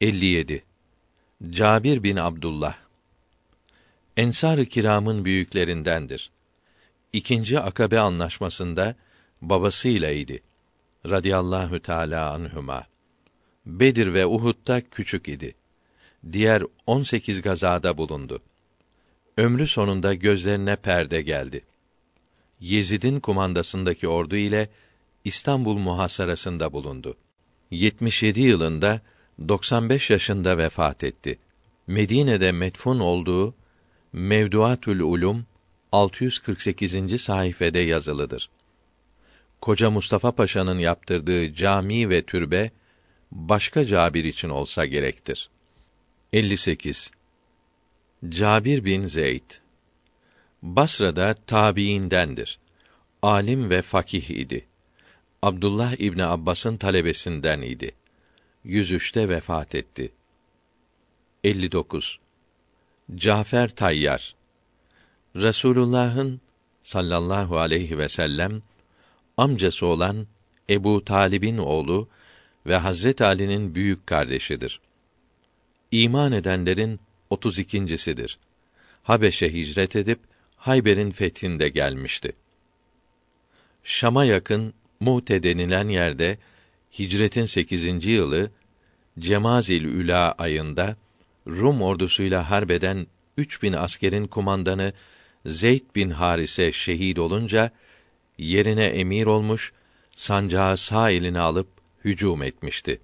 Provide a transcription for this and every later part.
57 Cabir bin Abdullah Ensar-ı Kiram'ın büyüklerindendir. İkinci Akabe anlaşmasında babasıyla idi. Radiyallahu Teala anhuma. Bedir ve Uhud'da küçük idi. Diğer 18 gazada bulundu. Ömrü sonunda gözlerine perde geldi. Yezid'in kumandasındaki ordu ile İstanbul muhasarasında bulundu. 77 yılında 95 yaşında vefat etti. Medine'de metfun olduğu Mevduatül Ulum 648. sayfede yazılıdır. Koca Mustafa Paşa'nın yaptırdığı cami ve türbe başka Cabir için olsa gerektir. 58. Cabir bin Zeyd Basra'da tabiindendir. Alim ve fakih idi. Abdullah İbni Abbas'ın talebesinden idi. 103'te vefat etti. 59. Cafer Tayyar Resulullah'ın sallallahu aleyhi ve sellem amcası olan Ebu Talib'in oğlu ve Hazret Ali'nin büyük kardeşidir. İman edenlerin 32.sidir. Habeş'e hicret edip Hayber'in fethinde gelmişti. Şam'a yakın Mu'te denilen yerde hicretin 8. yılı Cemazil Üla ayında Rum ordusuyla harbeden 3000 askerin kumandanı Zeyd bin Harise şehit olunca yerine emir olmuş, sancağı sağ eline alıp hücum etmişti.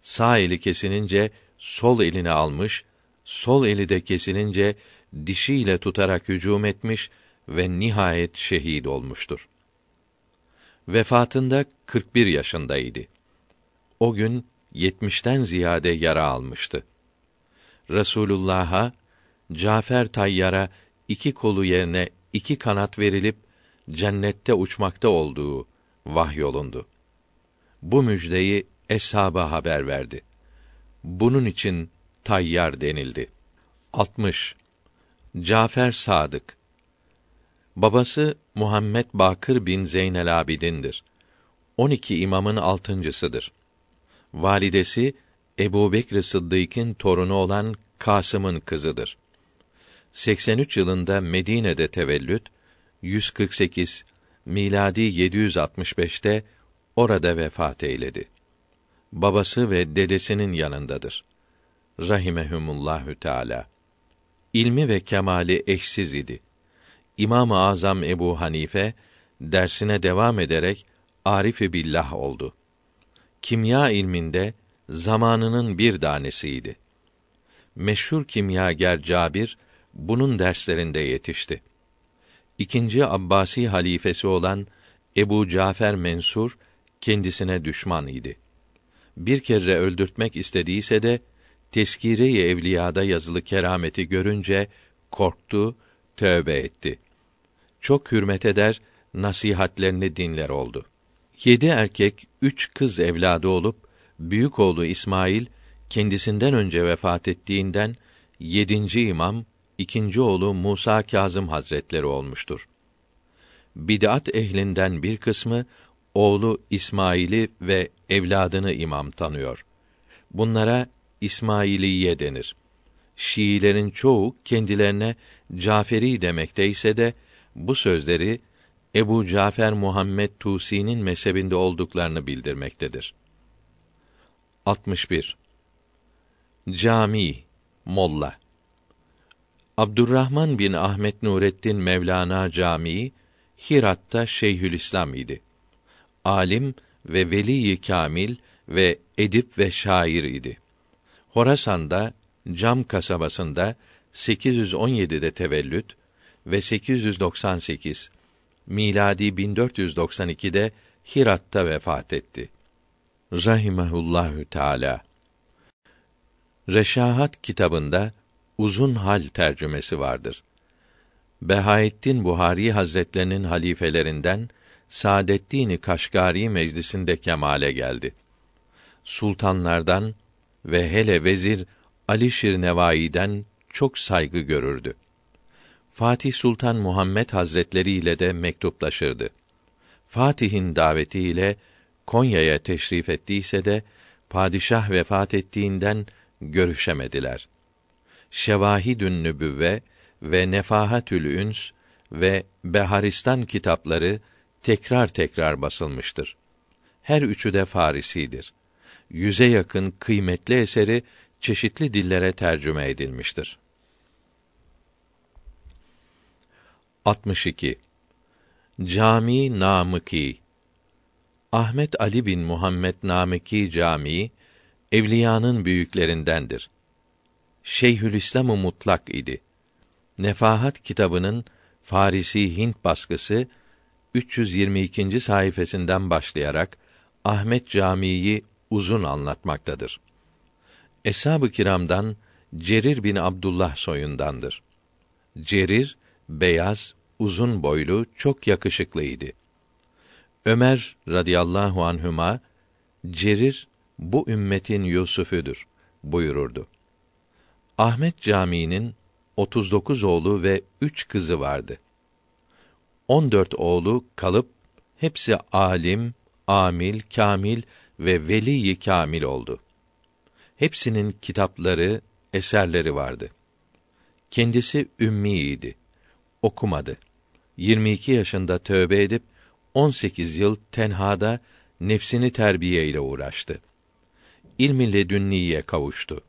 Sağ eli kesilince sol elini almış, sol eli de kesilince dişiyle tutarak hücum etmiş ve nihayet şehit olmuştur. Vefatında 41 yaşındaydı. O gün 70'ten ziyade yara almıştı. Resulullah'a Cafer Tayyar'a iki kolu yerine iki kanat verilip cennette uçmakta olduğu vahyolundu. Bu müjdeyi eshaba haber verdi. Bunun için Tayyar denildi. 60. Cafer Sadık Babası Muhammed Bakır bin Zeynel Abidin'dir. 12 imamın altıncısıdır. Validesi Ebu Bekr Sıddık'ın torunu olan Kasım'ın kızıdır. 83 yılında Medine'de tevellüt, 148 miladi 765'te orada vefat eyledi. Babası ve dedesinin yanındadır. Rahimehumullahü Teala. İlmi ve kemali eşsiz idi. İmam-ı Azam Ebu Hanife dersine devam ederek arif billah oldu. Kimya ilminde zamanının bir tanesiydi. Meşhur kimyager Cabir bunun derslerinde yetişti. İkinci Abbasi halifesi olan Ebu Cafer Mensur kendisine düşman idi. Bir kere öldürtmek istediyse de Teskire-i Evliya'da yazılı kerameti görünce korktu, tövbe etti. Çok hürmet eder, nasihatlerini dinler oldu. Yedi erkek, üç kız evladı olup, büyük oğlu İsmail, kendisinden önce vefat ettiğinden, yedinci imam, ikinci oğlu Musa Kazım Hazretleri olmuştur. Bid'at ehlinden bir kısmı, oğlu İsmail'i ve evladını imam tanıyor. Bunlara İsmailiye denir. Şiilerin çoğu kendilerine Caferi demekteyse de bu sözleri Ebu Cafer Muhammed Tusi'nin mezhebinde olduklarını bildirmektedir. 61. Cami Molla Abdurrahman bin Ahmet Nureddin Mevlana Camii Hirat'ta Şeyhülislam idi. Alim ve veli kamil ve edip ve şair idi. Horasan'da Cam kasabasında 817'de tevellüt ve 898 miladi 1492'de Hirat'ta vefat etti. Rahimehullahü Teala. Reşahat kitabında uzun hal tercümesi vardır. Behaettin Buhari Hazretlerinin halifelerinden Saadettin Kaşgari meclisinde kemale geldi. Sultanlardan ve hele vezir Ali Şirnevai'den çok saygı görürdü. Fatih Sultan Muhammed Hazretleri ile de mektuplaşırdı. Fatih'in davetiyle Konya'ya teşrif ettiyse de padişah vefat ettiğinden görüşemediler. Şevahidün Nübüvve ve Nefahatül Üns ve Beharistan kitapları tekrar tekrar basılmıştır. Her üçü de Farisidir. Yüze yakın kıymetli eseri çeşitli dillere tercüme edilmiştir. 62. Cami Namıki Ahmet Ali bin Muhammed Namıki Camii evliyanın büyüklerindendir. Şeyhülislam-ı Mutlak idi. Nefahat kitabının Farisi Hint baskısı 322. sayfasından başlayarak Ahmet Camii'yi uzun anlatmaktadır. Eshab-ı kiramdan Cerir bin Abdullah soyundandır. Cerir beyaz, uzun boylu, çok yakışıklıydı. Ömer radıyallahu anhüma Cerir bu ümmetin Yusuf'üdür buyururdu. Ahmet Camii'nin 39 oğlu ve üç kızı vardı. 14 oğlu kalıp hepsi alim, amil, kamil ve veli kamil oldu. Hepsinin kitapları, eserleri vardı. Kendisi ümmiydi. Okumadı. 22 yaşında tövbe edip 18 yıl tenhada nefsini terbiye ile uğraştı. İlmi ledünniye kavuştu.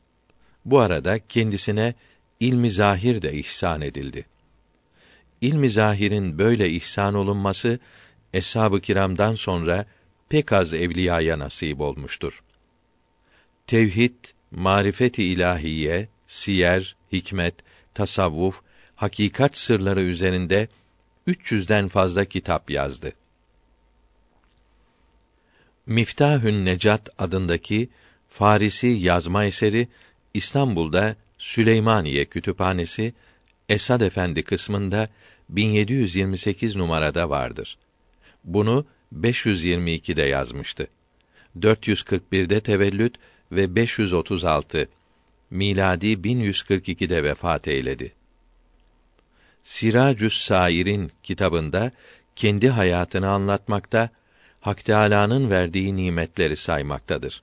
Bu arada kendisine ilmi zahir de ihsan edildi. İlmi zahirin böyle ihsan olunması eshab-ı kiramdan sonra pek az evliyaya nasip olmuştur. Tevhid, marifeti ilahiye, siyer, hikmet, tasavvuf, hakikat sırları üzerinde 300'den fazla kitap yazdı. Miftahün Necat adındaki Farisi yazma eseri İstanbul'da Süleymaniye Kütüphanesi Esad Efendi kısmında 1728 numarada vardır. Bunu 522'de yazmıştı. 441'de tevellüt ve 536 miladi 1142'de vefat eyledi. Siracü's Sair'in kitabında kendi hayatını anlatmakta, Hak Teâlâ'nın verdiği nimetleri saymaktadır.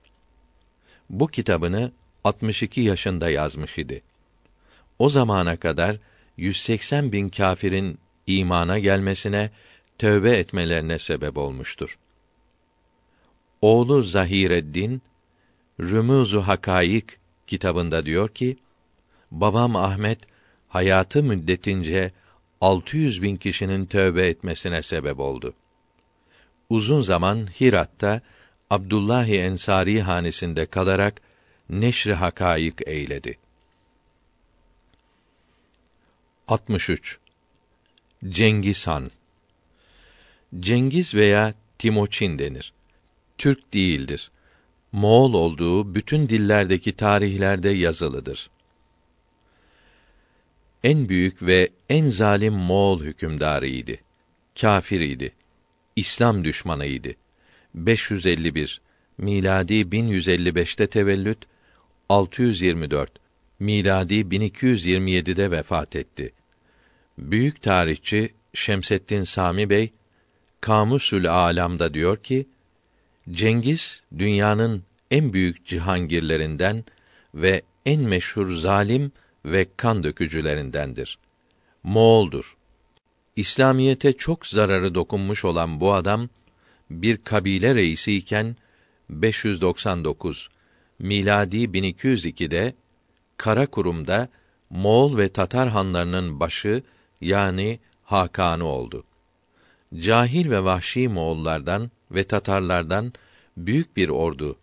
Bu kitabını 62 yaşında yazmış idi. O zamana kadar 180 bin kâfirin imana gelmesine, tövbe etmelerine sebep olmuştur. Oğlu Zahireddin, Rümûzu Hakayık kitabında diyor ki, babam Ahmet, hayatı müddetince 600 bin kişinin tövbe etmesine sebep oldu. Uzun zaman Hirat'ta Abdullahi Ensari hanesinde kalarak neşri hakayık eyledi. 63. Cengiz Han Cengiz veya Timoçin denir. Türk değildir. Moğol olduğu bütün dillerdeki tarihlerde yazılıdır. En büyük ve en zalim Moğol hükümdarıydı. Kafir idi. İslam düşmanıydı. 551 miladi 1155'te tevellüt 624 miladi 1227'de vefat etti. Büyük tarihçi Şemseddin Sami Bey Kamusül Alam'da diyor ki Cengiz dünyanın en büyük cihangirlerinden ve en meşhur zalim ve kan dökücülerindendir. Moğoldur. İslamiyete çok zararı dokunmuş olan bu adam bir kabile reisi iken 599 miladi 1202'de Karakurum'da Moğol ve Tatar hanlarının başı yani Hakanı oldu. Cahil ve vahşi Moğollardan ve Tatarlardan büyük bir ordu,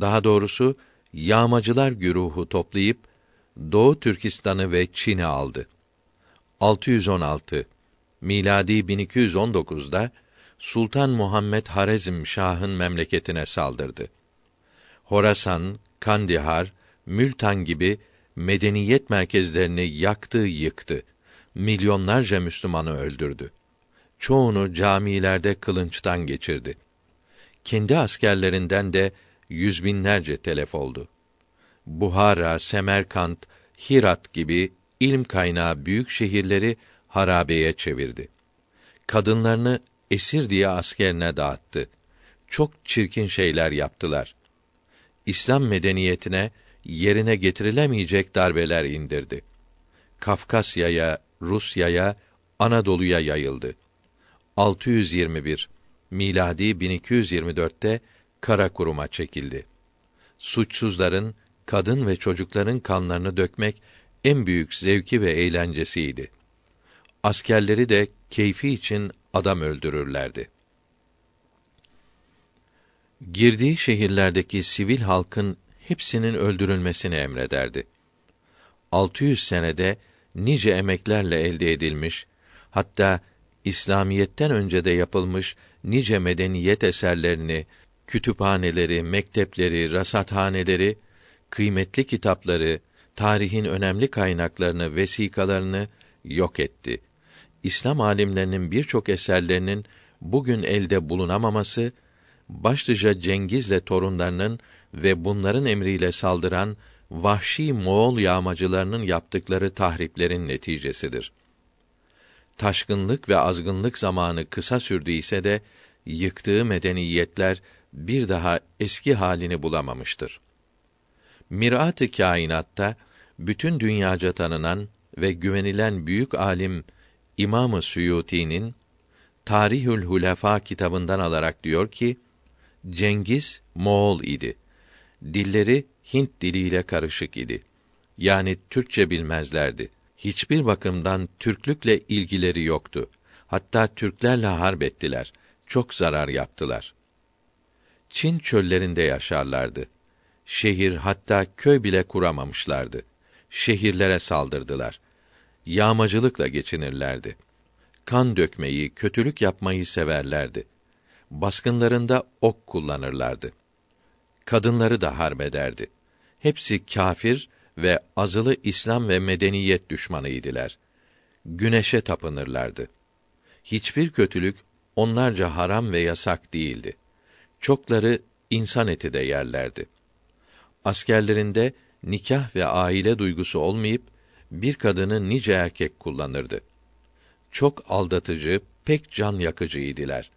daha doğrusu yağmacılar güruhu toplayıp Doğu Türkistan'ı ve Çin'i aldı. 616 miladi 1219'da Sultan Muhammed Harezm Şah'ın memleketine saldırdı. Horasan, Kandihar, Mültan gibi medeniyet merkezlerini yaktı, yıktı. Milyonlarca Müslümanı öldürdü. Çoğunu camilerde kılınçtan geçirdi. Kendi askerlerinden de yüz binlerce telef oldu. Buhara, Semerkant, Hirat gibi ilm kaynağı büyük şehirleri harabeye çevirdi. Kadınlarını esir diye askerine dağıttı. Çok çirkin şeyler yaptılar. İslam medeniyetine yerine getirilemeyecek darbeler indirdi. Kafkasya'ya, Rusya'ya, Anadolu'ya yayıldı. 621 miladi 1224'te Karakurum'a çekildi. Suçsuzların, kadın ve çocukların kanlarını dökmek en büyük zevki ve eğlencesiydi. Askerleri de keyfi için adam öldürürlerdi. Girdiği şehirlerdeki sivil halkın hepsinin öldürülmesini emrederdi. 600 senede nice emeklerle elde edilmiş, hatta İslamiyetten önce de yapılmış nice medeniyet eserlerini, kütüphaneleri, mektepleri, rasathaneleri, kıymetli kitapları, tarihin önemli kaynaklarını, vesikalarını yok etti. İslam alimlerinin birçok eserlerinin bugün elde bulunamaması başlıca Cengiz'le torunlarının ve bunların emriyle saldıran vahşi Moğol yağmacılarının yaptıkları tahriplerin neticesidir. Taşkınlık ve azgınlık zamanı kısa sürdüyse de yıktığı medeniyetler bir daha eski halini bulamamıştır. Mirat-ı kainatta bütün dünyaca tanınan ve güvenilen büyük alim İmam-ı Suyuti'nin Tarihül Hulefa kitabından alarak diyor ki Cengiz Moğol idi. Dilleri Hint diliyle karışık idi. Yani Türkçe bilmezlerdi. Hiçbir bakımdan Türklükle ilgileri yoktu. Hatta Türklerle harp ettiler. Çok zarar yaptılar. Çin çöllerinde yaşarlardı. Şehir hatta köy bile kuramamışlardı. Şehirlere saldırdılar. Yağmacılıkla geçinirlerdi. Kan dökmeyi, kötülük yapmayı severlerdi. Baskınlarında ok kullanırlardı. Kadınları da harbederdi. Hepsi kafir ve azılı İslam ve medeniyet düşmanıydılar. Güneşe tapınırlardı. Hiçbir kötülük onlarca haram ve yasak değildi. Çokları insan eti de yerlerdi. Askerlerinde nikah ve aile duygusu olmayıp bir kadını nice erkek kullanırdı. Çok aldatıcı, pek can yakıcıydılar.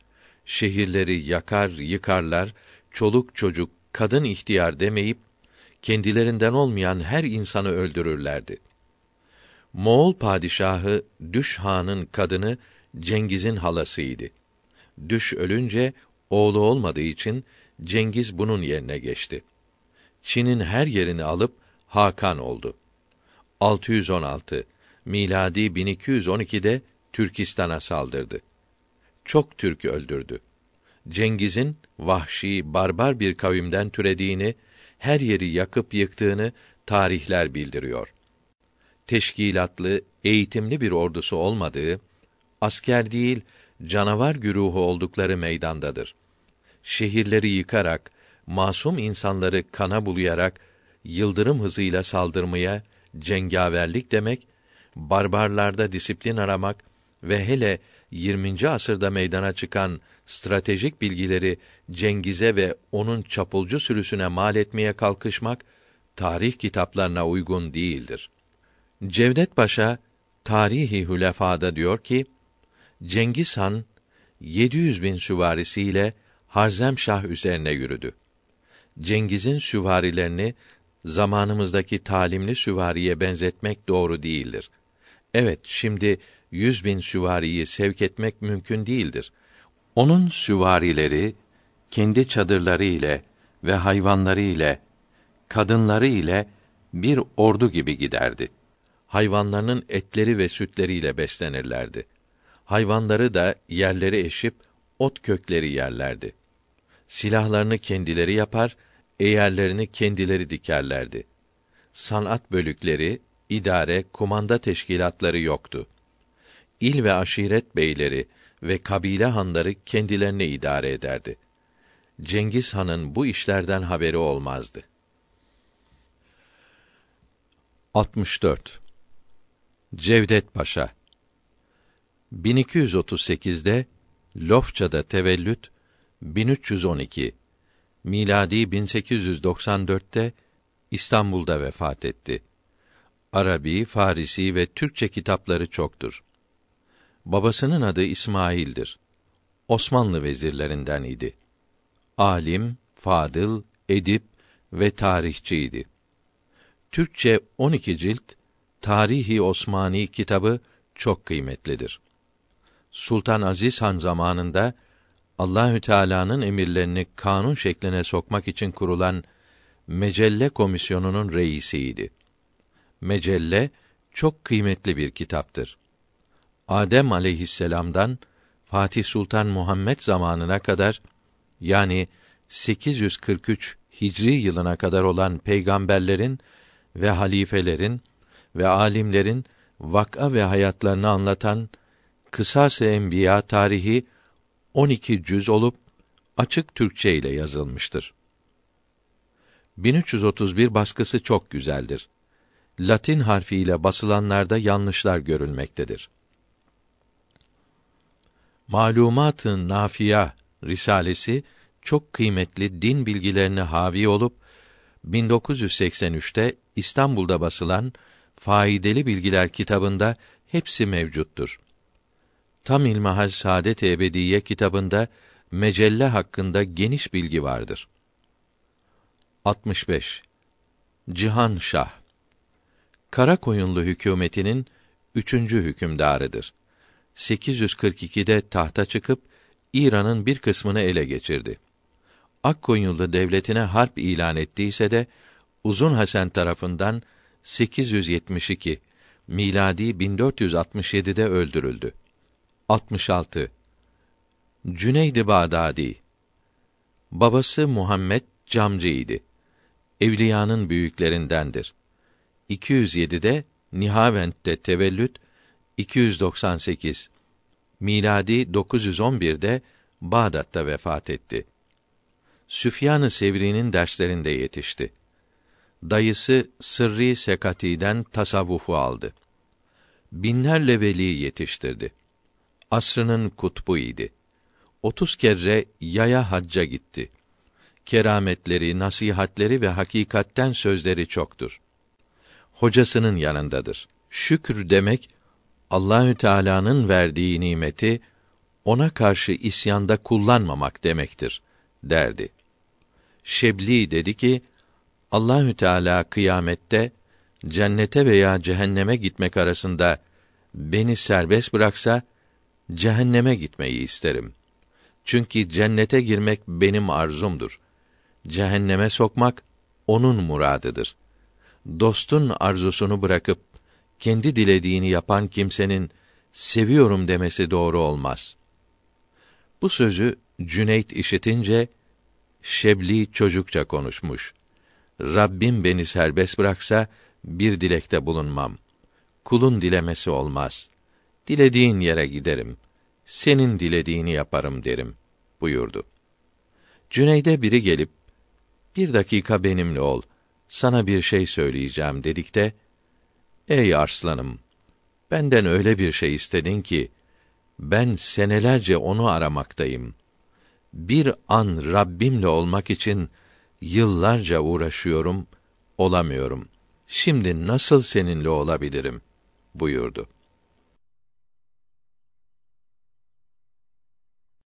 Şehirleri yakar, yıkarlar, çoluk çocuk, kadın ihtiyar demeyip kendilerinden olmayan her insanı öldürürlerdi. Moğol padişahı Düş Han'ın kadını Cengiz'in halasıydı. Düş ölünce oğlu olmadığı için Cengiz bunun yerine geçti. Çin'in her yerini alıp Hakan oldu. 616 miladi 1212'de Türkistan'a saldırdı. Çok Türk öldürdü. Cengiz'in vahşi, barbar bir kavimden türediğini, her yeri yakıp yıktığını tarihler bildiriyor. Teşkilatlı, eğitimli bir ordusu olmadığı, asker değil, canavar güruhu oldukları meydandadır. Şehirleri yıkarak, masum insanları kana bulayarak yıldırım hızıyla saldırmaya cengaverlik demek, barbarlarda disiplin aramak ve hele 20. asırda meydana çıkan stratejik bilgileri Cengiz'e ve onun çapulcu sürüsüne mal etmeye kalkışmak tarih kitaplarına uygun değildir. Cevdet Paşa Tarihi Hülefa'da diyor ki Cengiz Han 700 bin süvarisiyle Harzemşah üzerine yürüdü. Cengiz'in süvarilerini zamanımızdaki talimli süvariye benzetmek doğru değildir. Evet, şimdi yüz bin süvariyi sevk etmek mümkün değildir. Onun süvarileri kendi çadırları ile ve hayvanları ile, kadınları ile bir ordu gibi giderdi. Hayvanlarının etleri ve sütleriyle beslenirlerdi. Hayvanları da yerleri eşip ot kökleri yerlerdi. Silahlarını kendileri yapar, eğerlerini kendileri dikerlerdi. Sanat bölükleri, idare, kumanda teşkilatları yoktu. İl ve aşiret beyleri ve kabile hanları kendilerini idare ederdi. Cengiz Han'ın bu işlerden haberi olmazdı. 64 Cevdet Paşa 1238'de Lofça'da tevellüt 1312 miladi 1894'te İstanbul'da vefat etti. Arabi, Farisi ve Türkçe kitapları çoktur. Babasının adı İsmail'dir. Osmanlı vezirlerinden idi. Alim, fadıl, edip, ve tarihçiydi. Türkçe 12 cilt Tarihi Osmani kitabı çok kıymetlidir. Sultan Aziz Han zamanında Allahü Teala'nın emirlerini kanun şekline sokmak için kurulan Mecelle Komisyonu'nun reisiydi. Mecelle çok kıymetli bir kitaptır. Adem aleyhisselam'dan Fatih Sultan Muhammed zamanına kadar yani 843 Hicri yılına kadar olan peygamberlerin ve halifelerin ve alimlerin vak'a ve hayatlarını anlatan Kısas-ı Enbiya tarihi 12 cüz olup açık Türkçe ile yazılmıştır. 1331 baskısı çok güzeldir. Latin harfiyle basılanlarda yanlışlar görülmektedir. Malumat-ı Nafiya risalesi çok kıymetli din bilgilerini havi olup 1983'te İstanbul'da basılan Faydalı Bilgiler kitabında hepsi mevcuttur. Tam İlmihal Saadet Ebediye kitabında mecelle hakkında geniş bilgi vardır. 65. Cihan Şah Karakoyunlu hükümetinin üçüncü hükümdarıdır. 842'de tahta çıkıp İran'ın bir kısmını ele geçirdi. Akkonyullu devletine harp ilan ettiyse de Uzun Hasan tarafından 872 miladi 1467'de öldürüldü. 66. Cüneyd-i Bağdadi Babası Muhammed camcıydı. Evliyanın büyüklerindendir. 207'de Nihavend'de tevellüt 298 miladi 911'de Bağdat'ta vefat etti. Süfyan-ı Sevri'nin derslerinde yetişti. Dayısı Sırrı Sekati'den tasavvufu aldı. Binlerle veli yetiştirdi. Asrının kutbu idi. Otuz kere yaya hacca gitti. Kerametleri, nasihatleri ve hakikatten sözleri çoktur. Hocasının yanındadır. Şükür demek Allahü Teala'nın verdiği nimeti ona karşı isyanda kullanmamak demektir derdi. Şebli dedi ki Allahü Teala kıyamette cennete veya cehenneme gitmek arasında beni serbest bıraksa cehenneme gitmeyi isterim. Çünkü cennete girmek benim arzumdur. Cehenneme sokmak onun muradıdır. Dostun arzusunu bırakıp kendi dilediğini yapan kimsenin seviyorum demesi doğru olmaz. Bu sözü Cüneyt işitince Şebli çocukça konuşmuş. Rabbim beni serbest bıraksa bir dilekte bulunmam. Kulun dilemesi olmaz. Dilediğin yere giderim. Senin dilediğini yaparım derim buyurdu. Cüneyde biri gelip bir dakika benimle ol. Sana bir şey söyleyeceğim dedikte Ey arslanım benden öyle bir şey istedin ki ben senelerce onu aramaktayım. Bir an Rabbimle olmak için yıllarca uğraşıyorum, olamıyorum. Şimdi nasıl seninle olabilirim? buyurdu.